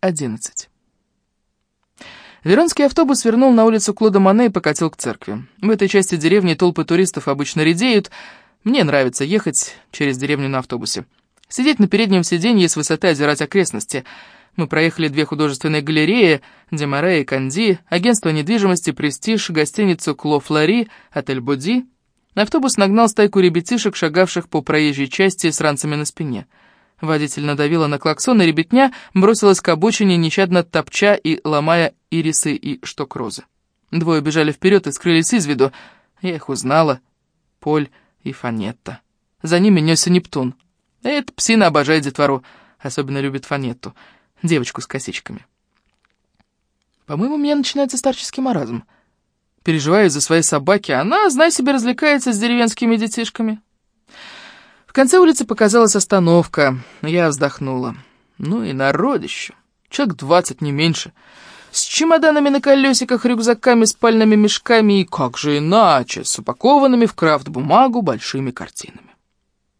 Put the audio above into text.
11. Веронский автобус вернул на улицу Клода Мане и покатил к церкви. В этой части деревни толпы туристов обычно редеют. Мне нравится ехать через деревню на автобусе. Сидеть на переднем сиденье с высоты озирать окрестности. Мы проехали две художественные галереи, Демаре и Канди, агентство недвижимости «Престиж», гостиницу «Кло Флори», отель «Буди». Автобус нагнал стайку ребятишек, шагавших по проезжей части с ранцами на спине. Водитель надавила на клаксон, и ребятня бросилась к обочине, нещадно топча и ломая ирисы и шток розы. Двое бежали вперед и скрылись из виду. Я их узнала. Поль и Фанетта. За ними несся Нептун. Эта псина обожает детвору, особенно любит Фанетту, девочку с косичками. По-моему, у меня начинается старческий маразм. Переживаю за свои собаки, она, знай себе, развлекается с деревенскими детишками. Конце улицы показалась остановка. Я вздохнула. Ну и народище. Человек двадцать, не меньше. С чемоданами на колесиках, рюкзаками, спальными мешками и, как же иначе, с упакованными в крафт-бумагу большими картинами.